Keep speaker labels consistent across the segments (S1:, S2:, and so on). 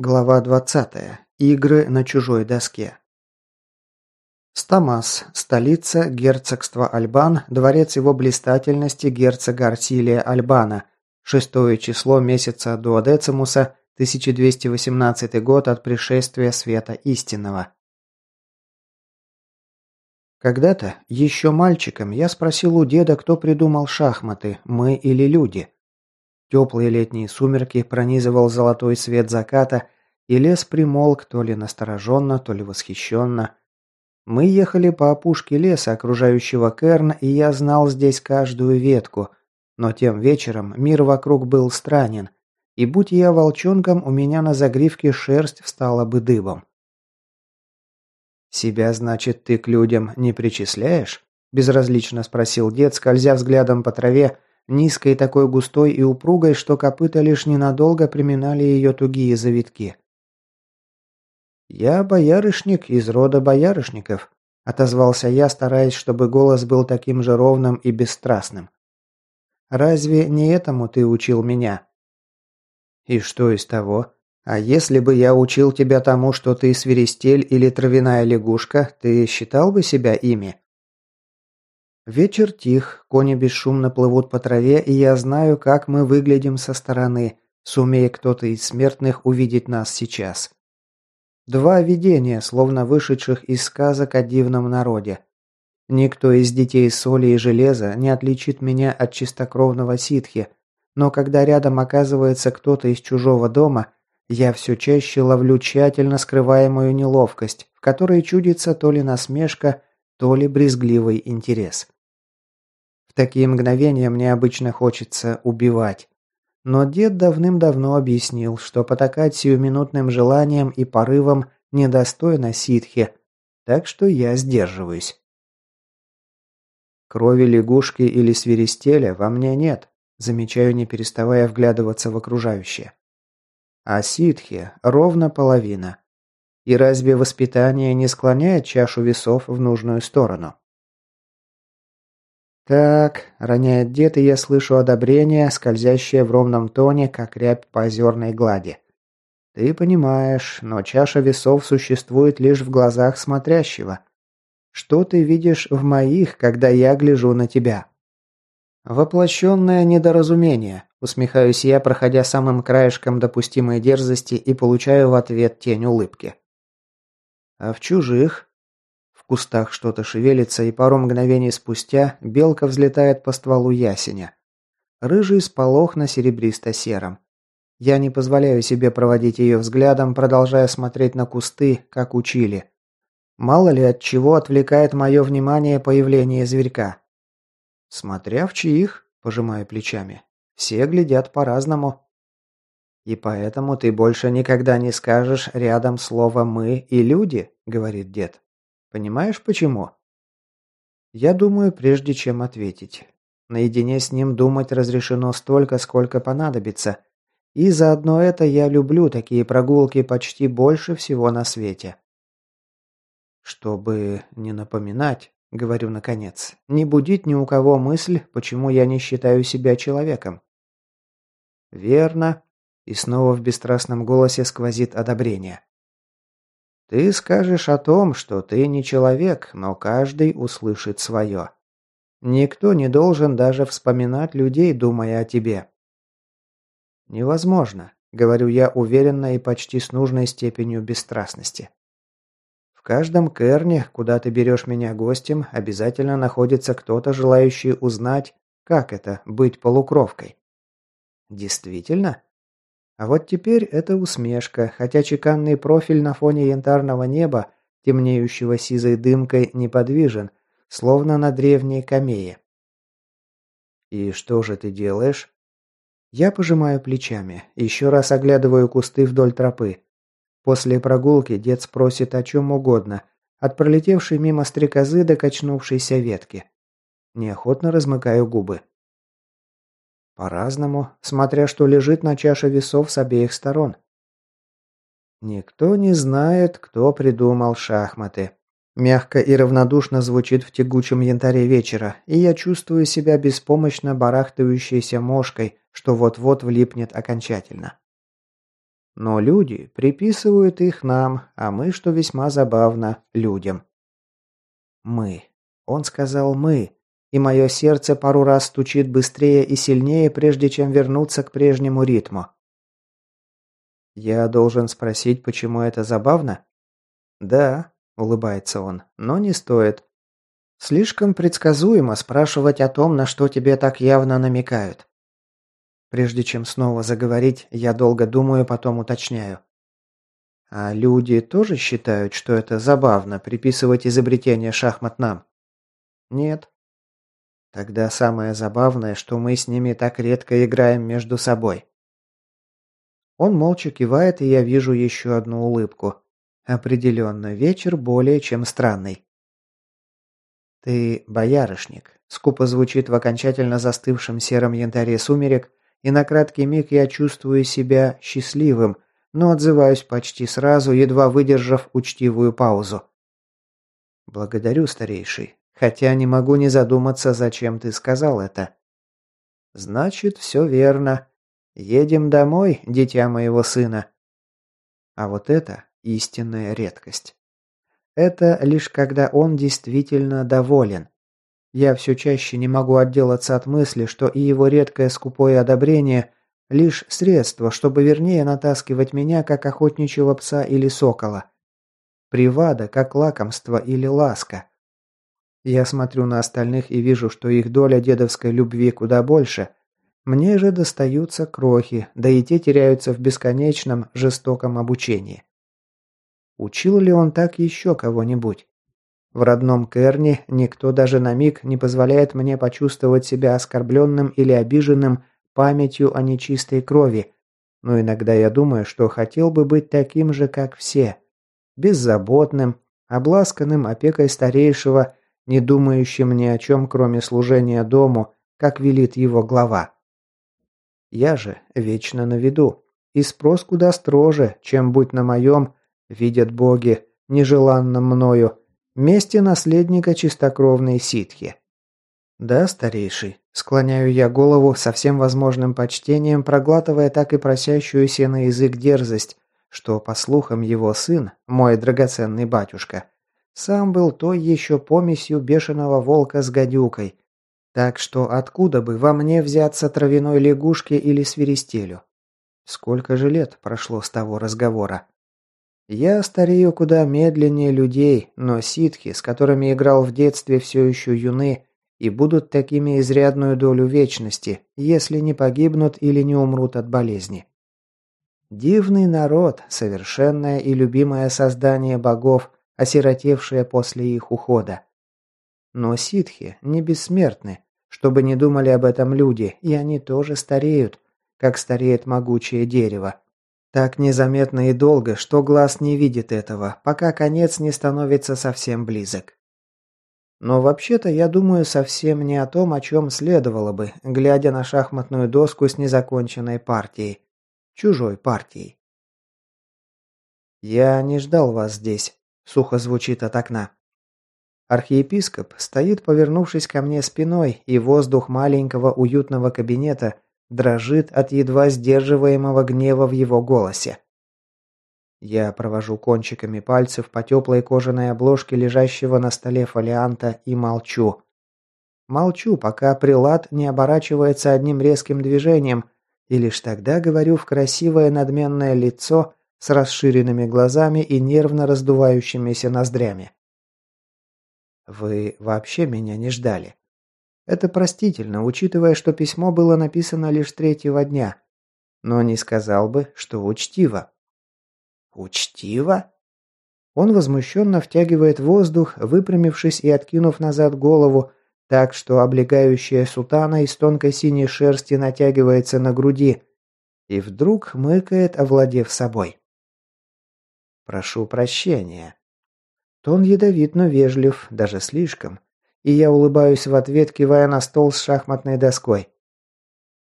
S1: Глава 20. Игры на чужой доске. Стамас. Столица герцогства Альбан. Дворец его блистательности герцога Арсилия Альбана. Шестое число месяца Дуодецимуса, 1218 год от пришествия света истинного. Когда-то, еще мальчиком, я спросил у деда, кто придумал шахматы, мы или люди – Теплые летние сумерки пронизывал золотой свет заката, и лес примолк то ли настороженно, то ли восхищенно. Мы ехали по опушке леса, окружающего Керн, и я знал здесь каждую ветку. Но тем вечером мир вокруг был странен, и будь я волчонком, у меня на загривке шерсть встала бы дыбом. «Себя, значит, ты к людям не причисляешь?» – безразлично спросил дед, скользя взглядом по траве, низкой такой густой и упругой, что копыта лишь ненадолго приминали ее тугие завитки. «Я боярышник из рода боярышников», – отозвался я, стараясь, чтобы голос был таким же ровным и бесстрастным. «Разве не этому ты учил меня?» «И что из того? А если бы я учил тебя тому, что ты свиристель или травяная лягушка, ты считал бы себя ими?» Вечер тих, кони бесшумно плывут по траве, и я знаю, как мы выглядим со стороны, сумея кто-то из смертных увидеть нас сейчас. Два видения, словно вышедших из сказок о дивном народе. Никто из детей соли и железа не отличит меня от чистокровного ситхи, но когда рядом оказывается кто-то из чужого дома, я все чаще ловлю тщательно скрываемую неловкость, в которой чудится то ли насмешка, то ли брезгливый интерес такие мгновения мне обычно хочется убивать. Но дед давным-давно объяснил, что потакать сиюминутным желанием и порывом недостойно ситхи, так что я сдерживаюсь. Крови лягушки или свиристеля во мне нет, замечаю, не переставая вглядываться в окружающее. А ситхи ровно половина. И разве воспитание не склоняет чашу весов в нужную сторону? «Так», – роняет дед, и я слышу одобрение, скользящее в ровном тоне, как рябь по озерной глади. «Ты понимаешь, но чаша весов существует лишь в глазах смотрящего. Что ты видишь в моих, когда я гляжу на тебя?» «Воплощенное недоразумение», – усмехаюсь я, проходя самым краешком допустимой дерзости и получаю в ответ тень улыбки. «А в чужих?» Кустах что-то шевелится, и пару мгновений спустя белка взлетает по стволу ясеня. Рыжий сполох на серебристо-сером. Я не позволяю себе проводить ее взглядом, продолжая смотреть на кусты, как учили. Мало ли от чего отвлекает мое внимание появление зверька. Смотря в чьих, пожимаю плечами. Все глядят по-разному. И поэтому ты больше никогда не скажешь рядом слово «мы» и «люди», говорит дед. Понимаешь, почему? Я думаю, прежде чем ответить. Наедине с ним думать разрешено столько, сколько понадобится. И заодно это я люблю такие прогулки почти больше всего на свете. Чтобы не напоминать, говорю наконец, не будить ни у кого мысль, почему я не считаю себя человеком. Верно. И снова в бесстрастном голосе сквозит одобрение. Ты скажешь о том, что ты не человек, но каждый услышит свое. Никто не должен даже вспоминать людей, думая о тебе. Невозможно, говорю я уверенно и почти с нужной степенью бесстрастности. В каждом керне, куда ты берешь меня гостем, обязательно находится кто-то, желающий узнать, как это быть полукровкой. Действительно? А вот теперь это усмешка, хотя чеканный профиль на фоне янтарного неба, темнеющего сизой дымкой, неподвижен, словно на древней камее. «И что же ты делаешь?» Я пожимаю плечами, еще раз оглядываю кусты вдоль тропы. После прогулки дед спросит о чем угодно, от пролетевшей мимо стрекозы до качнувшейся ветки. Неохотно размыкаю губы. По-разному, смотря что лежит на чаше весов с обеих сторон. Никто не знает, кто придумал шахматы. Мягко и равнодушно звучит в тягучем янтаре вечера, и я чувствую себя беспомощно барахтающейся мошкой, что вот-вот влипнет окончательно. Но люди приписывают их нам, а мы, что весьма забавно, людям. Мы. Он сказал «мы», и мое сердце пару раз стучит быстрее и сильнее, прежде чем вернуться к прежнему ритму. Я должен спросить, почему это забавно? Да, улыбается он, но не стоит. Слишком предсказуемо спрашивать о том, на что тебе так явно намекают. Прежде чем снова заговорить, я долго думаю, потом уточняю. А люди тоже считают, что это забавно приписывать изобретение шахмат нам? Нет. Тогда самое забавное, что мы с ними так редко играем между собой. Он молча кивает, и я вижу еще одну улыбку. Определенно, вечер более чем странный. «Ты боярышник», — скупо звучит в окончательно застывшем сером янтаре сумерек, и на краткий миг я чувствую себя счастливым, но отзываюсь почти сразу, едва выдержав учтивую паузу. «Благодарю, старейший, хотя не могу не задуматься, зачем ты сказал это». «Значит, все верно. Едем домой, дитя моего сына». А вот это истинная редкость. Это лишь когда он действительно доволен. Я все чаще не могу отделаться от мысли, что и его редкое скупое одобрение – лишь средство, чтобы вернее натаскивать меня, как охотничьего пса или сокола. Привада, как лакомство или ласка. Я смотрю на остальных и вижу, что их доля дедовской любви куда больше. Мне же достаются крохи, да и те теряются в бесконечном, жестоком обучении. Учил ли он так еще кого-нибудь? В родном Керне никто даже на миг не позволяет мне почувствовать себя оскорбленным или обиженным памятью о нечистой крови, но иногда я думаю, что хотел бы быть таким же, как все. Беззаботным, обласканным опекой старейшего, не думающим ни о чем, кроме служения дому, как велит его глава. Я же вечно на виду, и спрос куда строже, чем будь на моем видят боги, нежеланном мною, месте наследника чистокровной ситхи. Да, старейший, склоняю я голову со всем возможным почтением, проглатывая так и просящуюся на язык дерзость, что, по слухам, его сын, мой драгоценный батюшка, сам был той еще помесью бешеного волка с гадюкой, так что откуда бы во мне взяться травяной лягушке или свиристелю? Сколько же лет прошло с того разговора? Я старею куда медленнее людей, но ситхи, с которыми играл в детстве, все еще юны и будут такими изрядную долю вечности, если не погибнут или не умрут от болезни. Дивный народ, совершенное и любимое создание богов, осиротевшее после их ухода. Но ситхи не бессмертны, чтобы не думали об этом люди, и они тоже стареют, как стареет могучее дерево, так незаметно и долго, что глаз не видит этого, пока конец не становится совсем близок. Но вообще-то я думаю совсем не о том, о чем следовало бы, глядя на шахматную доску с незаконченной партией. Чужой партией. «Я не ждал вас здесь», — сухо звучит от окна. Архиепископ стоит, повернувшись ко мне спиной, и воздух маленького уютного кабинета — дрожит от едва сдерживаемого гнева в его голосе. Я провожу кончиками пальцев по теплой кожаной обложке лежащего на столе фолианта и молчу. Молчу, пока прилад не оборачивается одним резким движением, и лишь тогда говорю в красивое надменное лицо с расширенными глазами и нервно раздувающимися ноздрями. «Вы вообще меня не ждали?» Это простительно, учитывая, что письмо было написано лишь третьего дня. Но не сказал бы, что учтиво. Учтиво? Он возмущенно втягивает воздух, выпрямившись и откинув назад голову, так что облегающая сутана из тонкой синей шерсти натягивается на груди, и вдруг мыкает, овладев собой. «Прошу прощения». Тон ядовит, но вежлив, даже слишком и я улыбаюсь в ответ, кивая на стол с шахматной доской.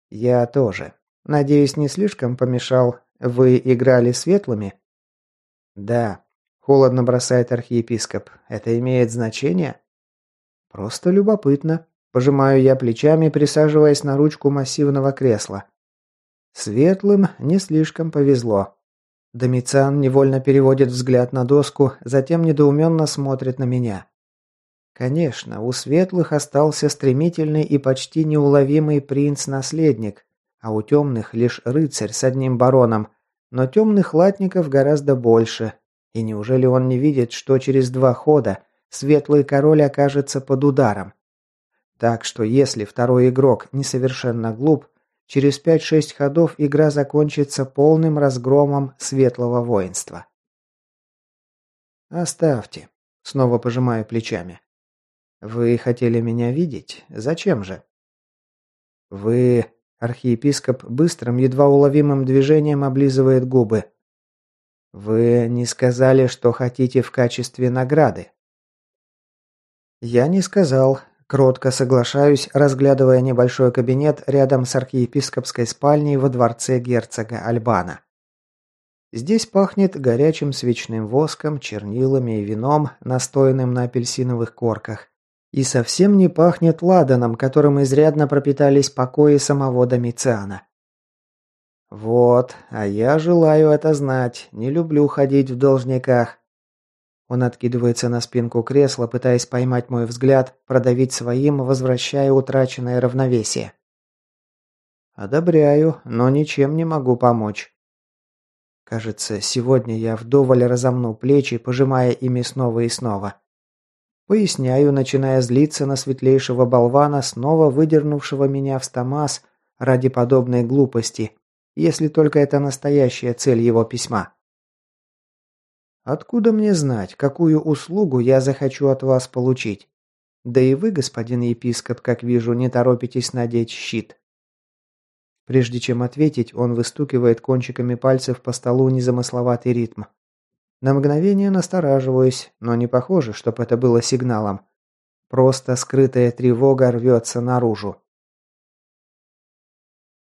S1: «Я тоже. Надеюсь, не слишком помешал. Вы играли светлыми?» «Да», – холодно бросает архиепископ. «Это имеет значение?» «Просто любопытно», – пожимаю я плечами, присаживаясь на ручку массивного кресла. «Светлым не слишком повезло. Домициан невольно переводит взгляд на доску, затем недоуменно смотрит на меня. Конечно, у светлых остался стремительный и почти неуловимый принц-наследник, а у темных лишь рыцарь с одним бароном, но темных латников гораздо больше. И неужели он не видит, что через два хода светлый король окажется под ударом? Так что если второй игрок несовершенно глуп, через 5-6 ходов игра закончится полным разгромом светлого воинства. «Оставьте», — снова пожимаю плечами. «Вы хотели меня видеть? Зачем же?» «Вы...» — архиепископ быстрым, едва уловимым движением облизывает губы. «Вы не сказали, что хотите в качестве награды?» «Я не сказал. Кротко соглашаюсь, разглядывая небольшой кабинет рядом с архиепископской спальней во дворце герцога Альбана. Здесь пахнет горячим свечным воском, чернилами и вином, настоянным на апельсиновых корках. И совсем не пахнет ладаном, которым изрядно пропитались покои самого Домициана. Вот, а я желаю это знать, не люблю ходить в должниках. Он откидывается на спинку кресла, пытаясь поймать мой взгляд, продавить своим, возвращая утраченное равновесие. Одобряю, но ничем не могу помочь. Кажется, сегодня я вдоволь разомну плечи, пожимая ими снова и снова. Поясняю, начиная злиться на светлейшего болвана, снова выдернувшего меня в стамас ради подобной глупости, если только это настоящая цель его письма. Откуда мне знать, какую услугу я захочу от вас получить? Да и вы, господин епископ, как вижу, не торопитесь надеть щит. Прежде чем ответить, он выстукивает кончиками пальцев по столу незамысловатый ритм. На мгновение настораживаюсь, но не похоже, чтобы это было сигналом. Просто скрытая тревога рвется наружу.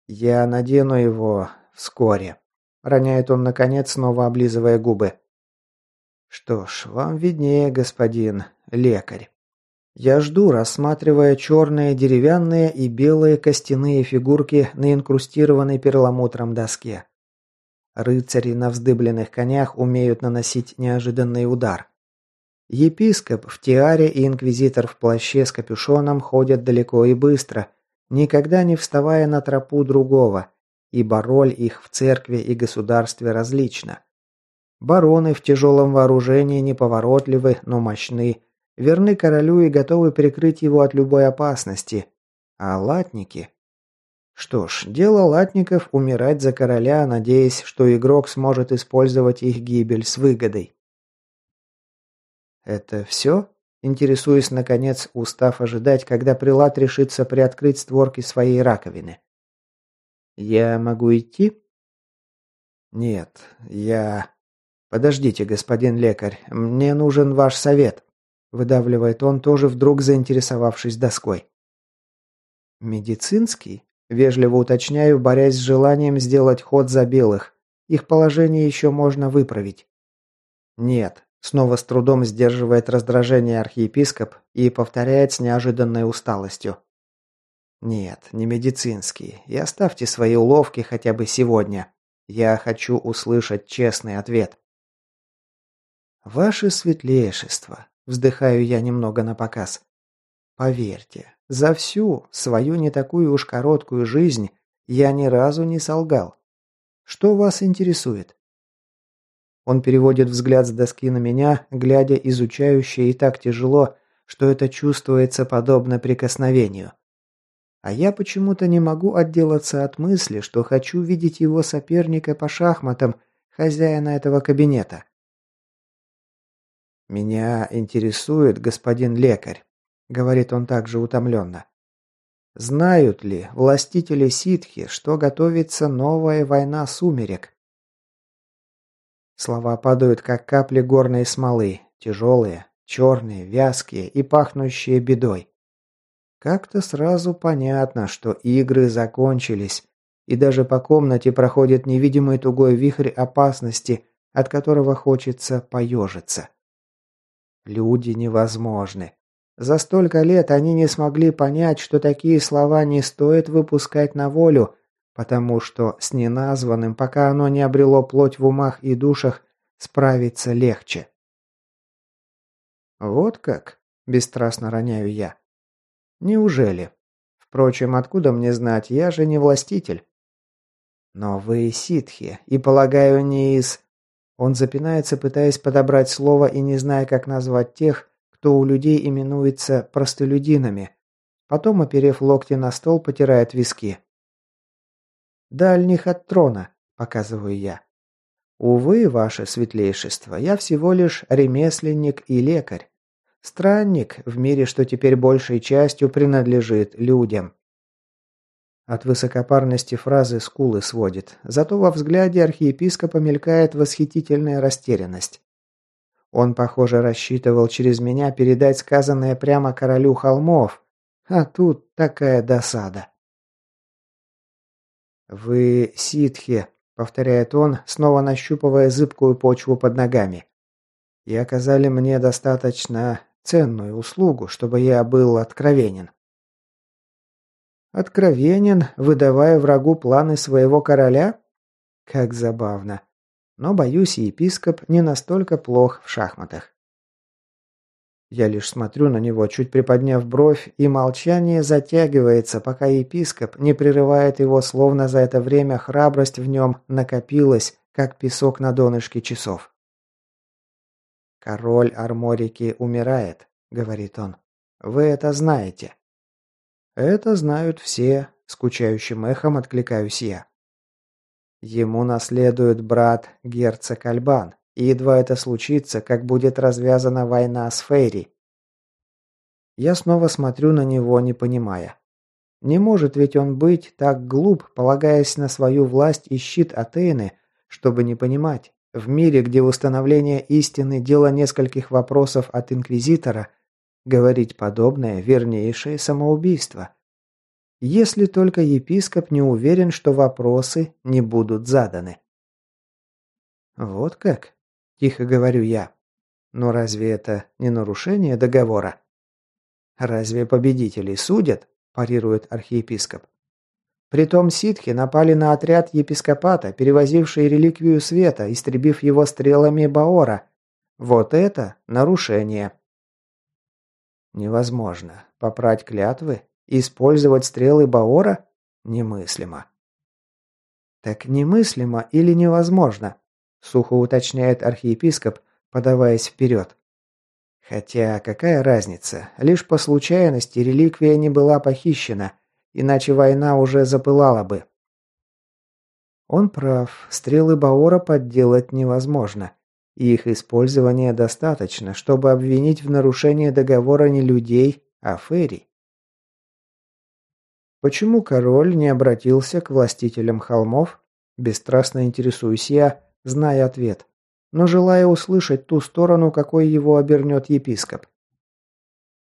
S1: «Я надену его вскоре», — роняет он, наконец, снова облизывая губы. Что ж, вам виднее, господин лекарь. Я жду, рассматривая черные деревянные и белые костяные фигурки на инкрустированной перламутром доске. Рыцари на вздыбленных конях умеют наносить неожиданный удар. Епископ в тиаре и инквизитор в плаще с капюшоном ходят далеко и быстро, никогда не вставая на тропу другого, ибо роль их в церкви и государстве различна. Бароны в тяжелом вооружении неповоротливы, но мощны, верны королю и готовы прикрыть его от любой опасности. А латники? Что ж, дело латников умирать за короля, надеясь, что игрок сможет использовать их гибель с выгодой. Это все? Интересуюсь, наконец, устав ожидать, когда прилад решится приоткрыть створки своей раковины. Я могу идти? Нет, я... «Подождите, господин лекарь, мне нужен ваш совет», – выдавливает он, тоже вдруг заинтересовавшись доской. «Медицинский?» – вежливо уточняю, борясь с желанием сделать ход за белых. Их положение еще можно выправить. «Нет», – снова с трудом сдерживает раздражение архиепископ и повторяет с неожиданной усталостью. «Нет, не медицинский. И оставьте свои уловки хотя бы сегодня. Я хочу услышать честный ответ». «Ваше светлейшество», – вздыхаю я немного на показ. «Поверьте, за всю свою не такую уж короткую жизнь я ни разу не солгал. Что вас интересует?» Он переводит взгляд с доски на меня, глядя изучающе и так тяжело, что это чувствуется подобно прикосновению. А я почему-то не могу отделаться от мысли, что хочу видеть его соперника по шахматам, хозяина этого кабинета. «Меня интересует господин лекарь», — говорит он также утомленно. «Знают ли властители ситхи, что готовится новая война сумерек?» Слова падают, как капли горной смолы, тяжелые, черные, вязкие и пахнущие бедой. Как-то сразу понятно, что игры закончились, и даже по комнате проходит невидимый тугой вихрь опасности, от которого хочется поежиться. Люди невозможны. За столько лет они не смогли понять, что такие слова не стоит выпускать на волю, потому что с неназванным, пока оно не обрело плоть в умах и душах, справиться легче. Вот как? Бесстрастно роняю я. Неужели? Впрочем, откуда мне знать, я же не властитель. Но вы ситхи, и, полагаю, не из... Он запинается, пытаясь подобрать слово и не зная, как назвать тех, кто у людей именуется простолюдинами. Потом, оперев локти на стол, потирает виски. «Дальних от трона», — показываю я. «Увы, ваше светлейшество, я всего лишь ремесленник и лекарь. Странник в мире, что теперь большей частью принадлежит людям». От высокопарности фразы скулы сводит, зато во взгляде архиепископа мелькает восхитительная растерянность. Он, похоже, рассчитывал через меня передать сказанное прямо королю холмов, а тут такая досада. «Вы ситхи», — повторяет он, снова нащупывая зыбкую почву под ногами. «И оказали мне достаточно ценную услугу, чтобы я был откровенен». «Откровенен, выдавая врагу планы своего короля?» Как забавно. Но, боюсь, епископ не настолько плох в шахматах. Я лишь смотрю на него, чуть приподняв бровь, и молчание затягивается, пока епископ не прерывает его, словно за это время храбрость в нем накопилась, как песок на донышке часов. «Король Арморики умирает», — говорит он. «Вы это знаете». «Это знают все», — скучающим эхом откликаюсь я. Ему наследует брат герцог Альбан, и едва это случится, как будет развязана война с Фейри. Я снова смотрю на него, не понимая. Не может ведь он быть так глуп, полагаясь на свою власть и щит Атены, чтобы не понимать, в мире, где установление истины – дело нескольких вопросов от Инквизитора, говорить подобное – вернейшее самоубийство. Если только епископ не уверен, что вопросы не будут заданы. Вот как? Тихо говорю я. Но разве это не нарушение договора? Разве победителей судят? Парирует архиепископ. Притом ситхи напали на отряд епископата, перевозивший реликвию света, истребив его стрелами Баора. Вот это нарушение. Невозможно. Попрать клятвы? Использовать стрелы Баора? Немыслимо. Так немыслимо или невозможно? сухо уточняет архиепископ, подаваясь вперед. Хотя какая разница? Лишь по случайности реликвия не была похищена, иначе война уже запылала бы. Он прав, стрелы Баора подделать невозможно. Их использования достаточно, чтобы обвинить в нарушении договора не людей, а ферри. Почему король не обратился к властителям холмов? Бесстрастно интересуюсь я, зная ответ, но желая услышать ту сторону, какой его обернет епископ.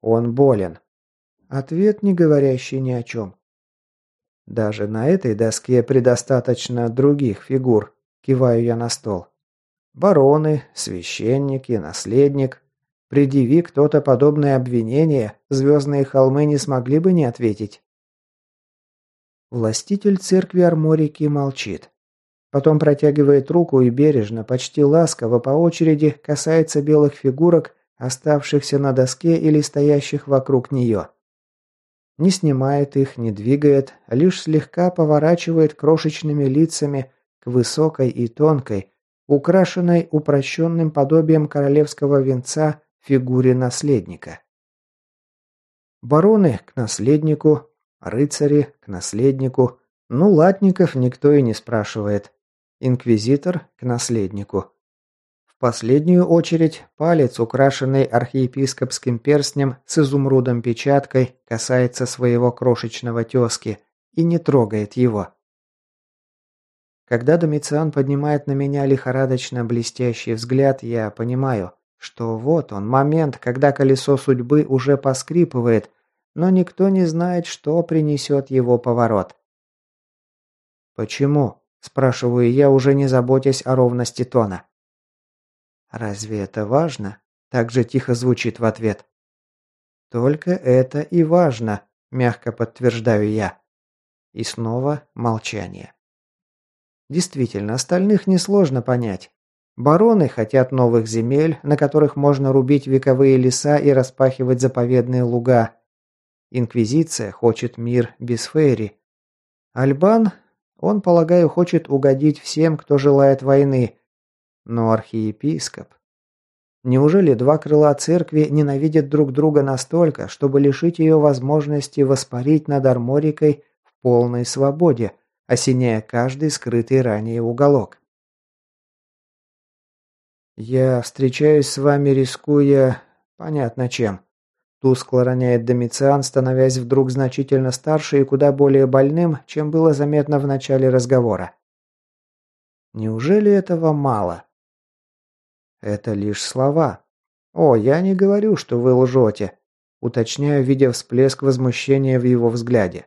S1: Он болен. Ответ, не говорящий ни о чем. Даже на этой доске предостаточно других фигур, киваю я на стол. Бароны, священники, наследник. Предъяви кто-то подобное обвинение, звездные холмы не смогли бы не ответить. Властитель церкви Арморики молчит. Потом протягивает руку и бережно, почти ласково по очереди касается белых фигурок, оставшихся на доске или стоящих вокруг нее. Не снимает их, не двигает, лишь слегка поворачивает крошечными лицами к высокой и тонкой, украшенной упрощенным подобием королевского венца фигуре наследника. Бароны к наследнику, рыцари к наследнику, ну, латников никто и не спрашивает. Инквизитор к наследнику. В последнюю очередь палец, украшенный архиепископским перстнем с изумрудом-печаткой, касается своего крошечного тезки и не трогает его. Когда Домициан поднимает на меня лихорадочно блестящий взгляд, я понимаю, что вот он, момент, когда колесо судьбы уже поскрипывает, но никто не знает, что принесет его поворот. «Почему?» Спрашиваю я, уже не заботясь о ровности тона. «Разве это важно?» Так же тихо звучит в ответ. «Только это и важно», – мягко подтверждаю я. И снова молчание. Действительно, остальных несложно понять. Бароны хотят новых земель, на которых можно рубить вековые леса и распахивать заповедные луга. Инквизиция хочет мир без фейри. Альбан, он, полагаю, хочет угодить всем, кто желает войны. Но архиепископ... Неужели два крыла церкви ненавидят друг друга настолько, чтобы лишить ее возможности воспарить над Арморикой в полной свободе, осеняя каждый скрытый ранее уголок? «Я встречаюсь с вами, рискуя... понятно чем», Тускло роняет Домициан, становясь вдруг значительно старше и куда более больным, чем было заметно в начале разговора. Неужели этого мало? Это лишь слова. О, я не говорю, что вы лжете. Уточняю, видя всплеск возмущения в его взгляде.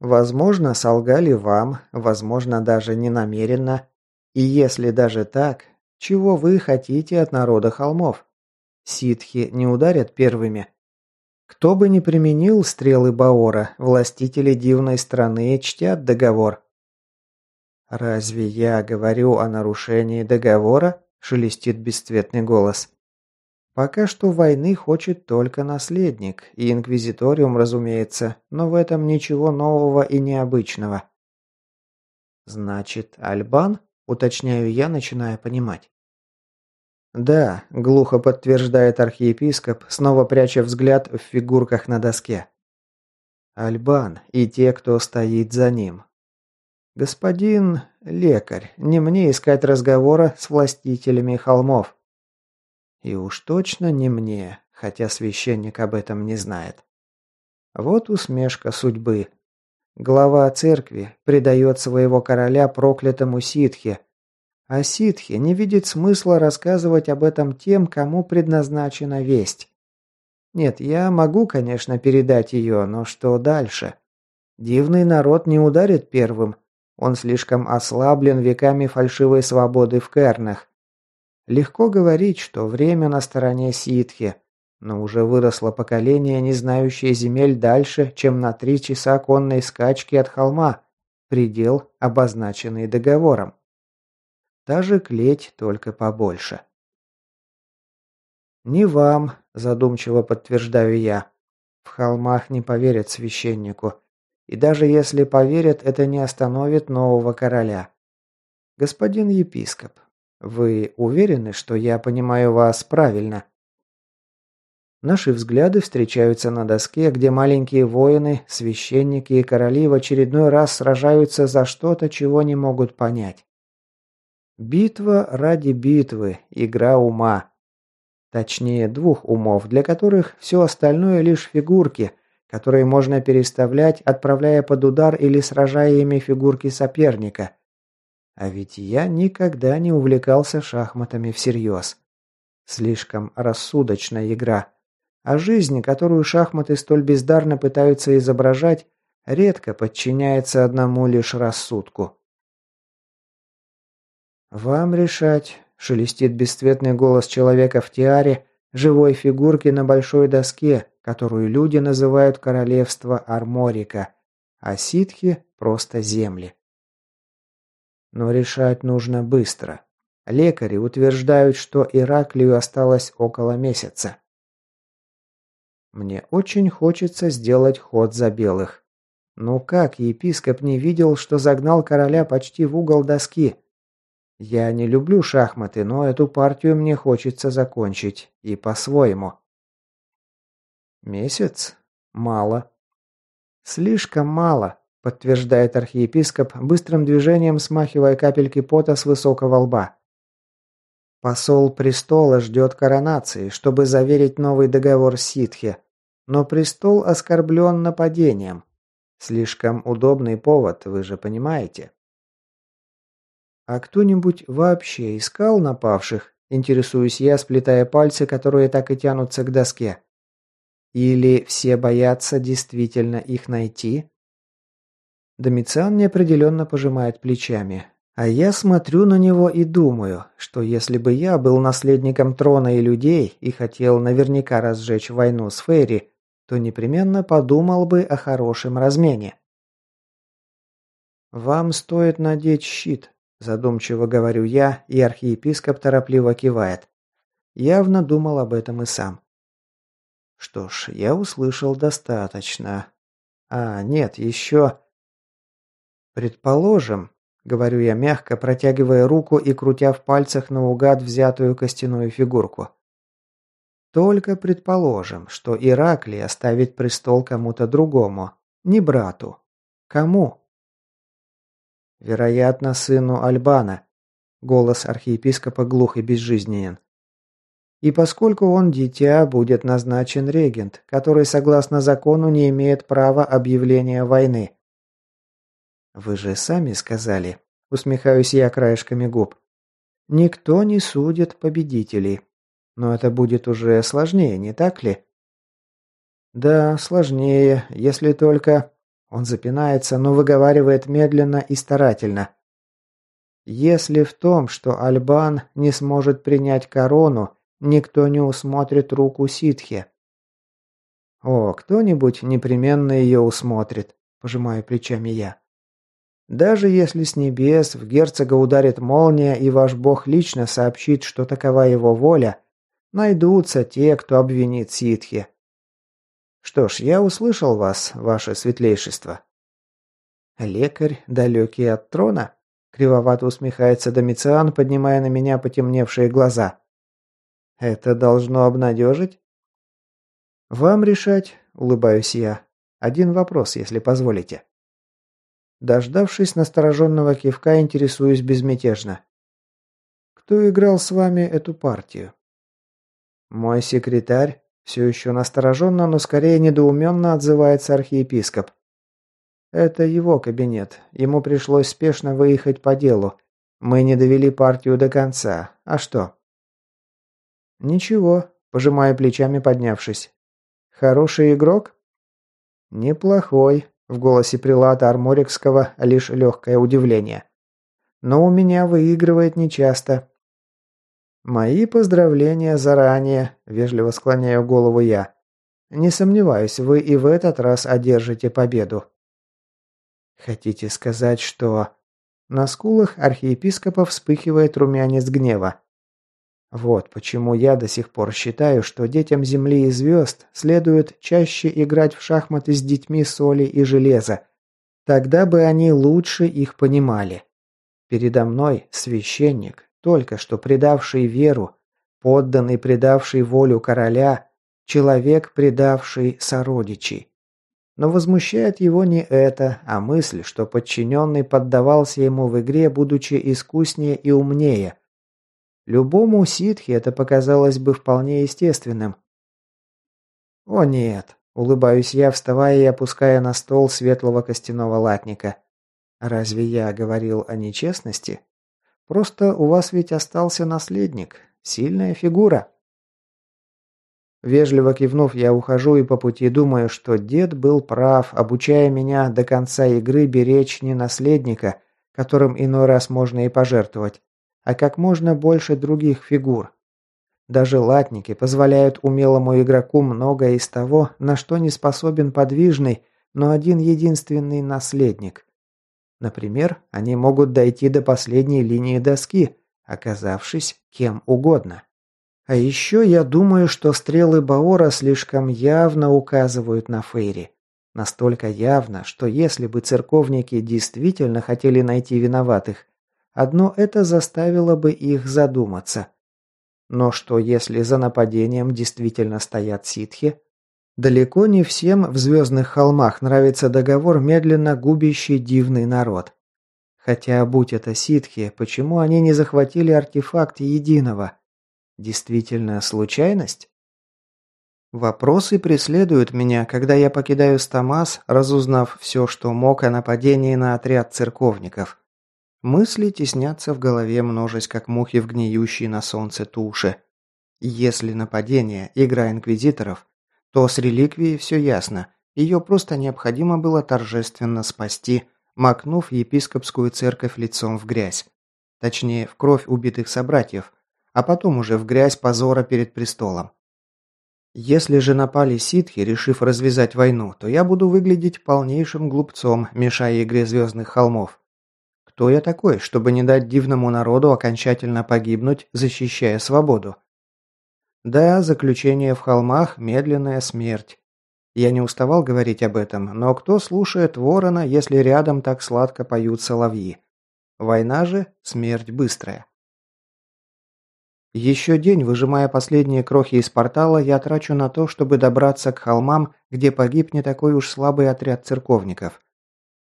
S1: Возможно, солгали вам, возможно, даже не намеренно. И если даже так, чего вы хотите от народа холмов? Ситхи не ударят первыми? Кто бы ни применил стрелы Баора, властители дивной страны чтят договор. «Разве я говорю о нарушении договора?» – шелестит бесцветный голос. «Пока что войны хочет только наследник, и инквизиториум, разумеется, но в этом ничего нового и необычного». «Значит, Альбан?» – уточняю я, начиная понимать. «Да», – глухо подтверждает архиепископ, снова пряча взгляд в фигурках на доске. «Альбан и те, кто стоит за ним. Господин лекарь, не мне искать разговора с властителями холмов. И уж точно не мне, хотя священник об этом не знает. Вот усмешка судьбы. Глава церкви предает своего короля проклятому ситхе, а ситхи не видит смысла рассказывать об этом тем, кому предназначена весть. Нет, я могу, конечно, передать ее, но что дальше? Дивный народ не ударит первым. Он слишком ослаблен веками фальшивой свободы в Кернах. Легко говорить, что время на стороне ситхи, но уже выросло поколение, не знающее земель дальше, чем на три часа конной скачки от холма, предел, обозначенный договором. Та же клеть, только побольше. «Не вам», – задумчиво подтверждаю я. «В холмах не поверят священнику. И даже если поверят, это не остановит нового короля. Господин епископ, вы уверены, что я понимаю вас правильно?» Наши взгляды встречаются на доске, где маленькие воины, священники и короли в очередной раз сражаются за что-то, чего не могут понять. Битва ради битвы, игра ума. Точнее, двух умов, для которых все остальное лишь фигурки, которые можно переставлять, отправляя под удар или сражая ими фигурки соперника. А ведь я никогда не увлекался шахматами всерьез. Слишком рассудочная игра. А жизнь, которую шахматы столь бездарно пытаются изображать, редко подчиняется одному лишь рассудку. «Вам решать», – шелестит бесцветный голос человека в тиаре, живой фигурки на большой доске, которую люди называют королевство Арморика, а ситхи – просто земли. Но решать нужно быстро. Лекари утверждают, что Ираклию осталось около месяца. Мне очень хочется сделать ход за белых. Ну как епископ не видел, что загнал короля почти в угол доски – я не люблю шахматы, но эту партию мне хочется закончить. И по-своему. Месяц? Мало. Слишком мало, подтверждает архиепископ, быстрым движением смахивая капельки пота с высокого лба. Посол престола ждет коронации, чтобы заверить новый договор ситхи. Но престол оскорблен нападением. Слишком удобный повод, вы же понимаете. «А кто-нибудь вообще искал напавших?» – интересуюсь я, сплетая пальцы, которые так и тянутся к доске. «Или все боятся действительно их найти?» Домициан неопределенно пожимает плечами. А я смотрю на него и думаю, что если бы я был наследником трона и людей и хотел наверняка разжечь войну с Фейри, то непременно подумал бы о хорошем размене. «Вам стоит надеть щит», – задумчиво говорю я, и архиепископ торопливо кивает. Явно думал об этом и сам. Что ж, я услышал достаточно. А, нет, еще... Предположим, говорю я мягко, протягивая руку и крутя в пальцах наугад взятую костяную фигурку. Только предположим, что Ираклий оставит престол кому-то другому, не брату. Кому? Вероятно, сыну Альбана. Голос архиепископа глух и безжизненен. И поскольку он дитя, будет назначен регент, который, согласно закону, не имеет права объявления войны. Вы же сами сказали, усмехаюсь я краешками губ. Никто не судит победителей. Но это будет уже сложнее, не так ли? Да, сложнее, если только... Он запинается, но выговаривает медленно и старательно. Если в том, что Альбан не сможет принять корону, никто не усмотрит руку ситхи. О, кто-нибудь непременно ее усмотрит, пожимаю плечами я. Даже если с небес в герцога ударит молния и ваш бог лично сообщит, что такова его воля, найдутся те, кто обвинит ситхи. Что ж, я услышал вас, ваше светлейшество. Лекарь, далекий от трона? Кривовато усмехается Домициан, поднимая на меня потемневшие глаза. Это должно обнадежить? Вам решать, улыбаюсь я. Один вопрос, если позволите. Дождавшись настороженного кивка, интересуюсь безмятежно. Кто играл с вами эту партию? Мой секретарь, все еще настороженно, но скорее недоуменно отзывается архиепископ. Это его кабинет. Ему пришлось спешно выехать по делу. Мы не довели партию до конца. А что? Ничего, пожимая плечами, поднявшись. Хороший игрок? Неплохой. В голосе прилата Арморикского лишь легкое удивление. Но у меня выигрывает нечасто. «Мои поздравления заранее», – вежливо склоняю голову я. «Не сомневаюсь, вы и в этот раз одержите победу». «Хотите сказать, что...» На скулах архиепископа вспыхивает румянец гнева. Вот почему я до сих пор считаю, что детям Земли и звезд следует чаще играть в шахматы с детьми соли и железа. Тогда бы они лучше их понимали. Передо мной священник, только что предавший веру, подданный, предавший волю короля, человек, предавший сородичей. Но возмущает его не это, а мысль, что подчиненный поддавался ему в игре, будучи искуснее и умнее. Любому ситхе это показалось бы вполне естественным. «О нет», – улыбаюсь я, вставая и опуская на стол светлого костяного латника. «Разве я говорил о нечестности?» Просто у вас ведь остался наследник. Сильная фигура. Вежливо кивнув, я ухожу и по пути думаю, что дед был прав, обучая меня до конца игры беречь не наследника, которым иной раз можно и пожертвовать, а как можно больше других фигур. Даже латники позволяют умелому игроку многое из того, на что не способен подвижный, но один единственный наследник. Например, они могут дойти до последней линии доски, оказавшись кем угодно. А еще я думаю, что стрелы Баора слишком явно указывают на Фейри. Настолько явно, что если бы церковники действительно хотели найти виноватых, одно это заставило бы их задуматься. Но что если за нападением действительно стоят ситхи, Далеко не всем в Звездных холмах нравится договор, медленно губящий дивный народ. Хотя, будь это ситхи, почему они не захватили артефакт единого? Действительно случайность? Вопросы преследуют меня, когда я покидаю Стамас, разузнав все, что мог о нападении на отряд церковников. Мысли теснятся в голове, множесть как мухи в гниющей на солнце туши. Если нападение – игра инквизиторов, то с реликвией все ясно. Ее просто необходимо было торжественно спасти, макнув епископскую церковь лицом в грязь. Точнее, в кровь убитых собратьев, а потом уже в грязь позора перед престолом. Если же напали ситхи, решив развязать войну, то я буду выглядеть полнейшим глупцом, мешая игре звездных холмов. Кто я такой, чтобы не дать дивному народу окончательно погибнуть, защищая свободу? Да, заключение в холмах – медленная смерть. Я не уставал говорить об этом, но кто слушает ворона, если рядом так сладко поют соловьи? Война же – смерть быстрая. Еще день, выжимая последние крохи из портала, я трачу на то, чтобы добраться к холмам, где погиб не такой уж слабый отряд церковников.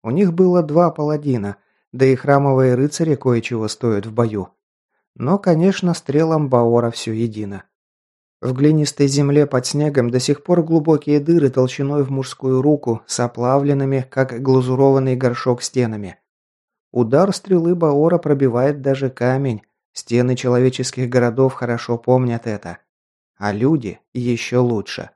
S1: У них было два паладина, да и храмовые рыцари кое-чего стоят в бою. Но, конечно, стрелам Баора все едино. В глинистой земле под снегом до сих пор глубокие дыры толщиной в мужскую руку с оплавленными, как глазурованный горшок, стенами. Удар стрелы Баора пробивает даже камень, Стены человеческих городов хорошо помнят это. А люди еще лучше.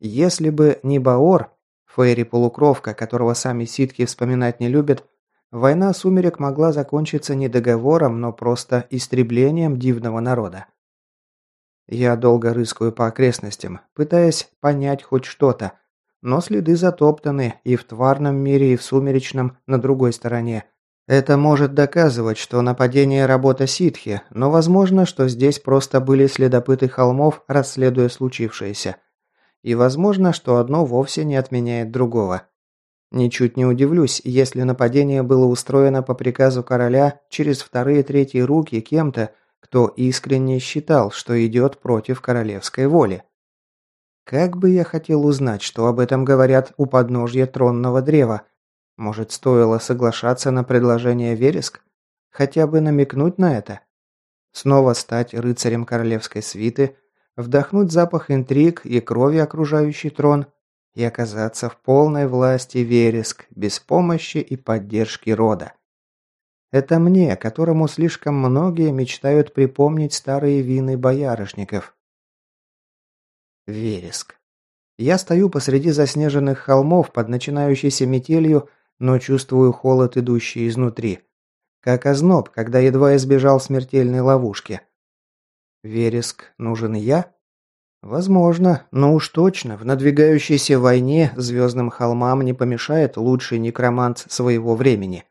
S1: Если бы не Баор, Фейри-полукровка, которого сами ситки вспоминать не любят, война сумерек могла закончиться не договором, но просто истреблением дивного народа. Я долго рыскаю по окрестностям, пытаясь понять хоть что-то, но следы затоптаны и в тварном мире, и в сумеречном на другой стороне, это может доказывать, что нападение – работа ситхи, но возможно, что здесь просто были следопыты холмов, расследуя случившееся. И возможно, что одно вовсе не отменяет другого. Ничуть не удивлюсь, если нападение было устроено по приказу короля через вторые-третьи руки кем-то, кто искренне считал, что идет против королевской воли. Как бы я хотел узнать, что об этом говорят у подножья тронного древа, может, стоило соглашаться на предложение Вереск? Хотя бы намекнуть на это? Снова стать рыцарем королевской свиты, вдохнуть запах интриг и крови, окружающий трон, и оказаться в полной власти Вереск, без помощи и поддержки рода. Это мне, которому слишком многие мечтают припомнить старые вины боярышников. Вереск. Я стою посреди заснеженных холмов под начинающейся метелью но чувствую холод, идущий изнутри. Как озноб, когда едва избежал смертельной ловушки. Вереск нужен я? Возможно, но уж точно, в надвигающейся войне звездным холмам не помешает лучший некромант своего времени.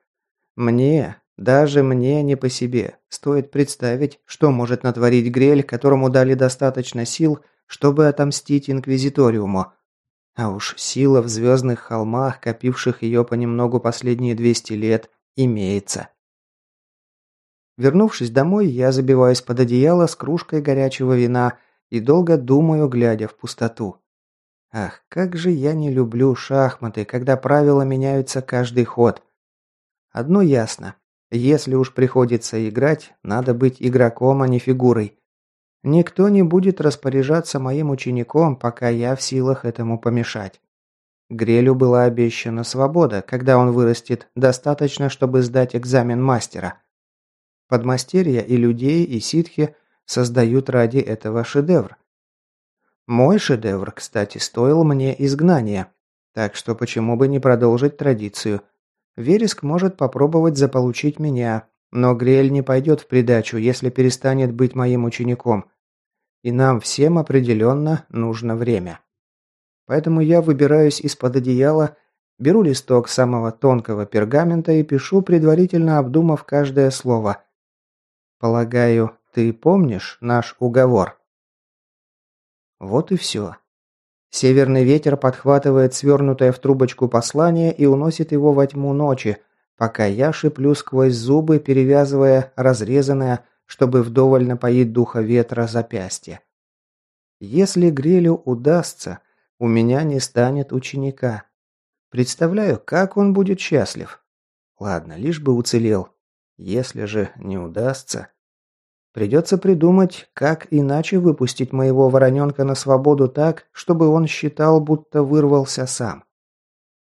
S1: Мне, даже мне не по себе, стоит представить, что может натворить Грель, которому дали достаточно сил, чтобы отомстить Инквизиториуму. А уж сила в звездных холмах, копивших ее понемногу последние 200 лет, имеется. Вернувшись домой, я забиваюсь под одеяло с кружкой горячего вина и долго думаю, глядя в пустоту. Ах, как же я не люблю шахматы, когда правила меняются каждый ход. Одно ясно. Если уж приходится играть, надо быть игроком, а не фигурой. Никто не будет распоряжаться моим учеником, пока я в силах этому помешать. Грелю была обещана свобода, когда он вырастет, достаточно, чтобы сдать экзамен мастера. Подмастерья и людей, и ситхи создают ради этого шедевр. Мой шедевр, кстати, стоил мне изгнания, так что почему бы не продолжить традицию. Вереск может попробовать заполучить меня, но Грель не пойдет в придачу, если перестанет быть моим учеником. И нам всем определенно нужно время. Поэтому я выбираюсь из-под одеяла, беру листок самого тонкого пергамента и пишу, предварительно обдумав каждое слово. Полагаю, ты помнишь наш уговор? Вот и все. Северный ветер подхватывает свернутое в трубочку послание и уносит его во тьму ночи, пока я шиплю сквозь зубы, перевязывая разрезанное, чтобы вдоволь напоить духа ветра запястье. Если Грелю удастся, у меня не станет ученика. Представляю, как он будет счастлив. Ладно, лишь бы уцелел. Если же не удастся... Придется придумать, как иначе выпустить моего вороненка на свободу так, чтобы он считал, будто вырвался сам.